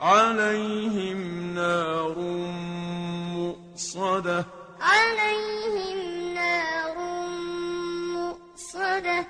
عَلَيْهِمْ نَارٌ مُّؤْصَدَةٌ. عَلَيْهِمْ نَارٌ مُّؤْصَدَةٌ.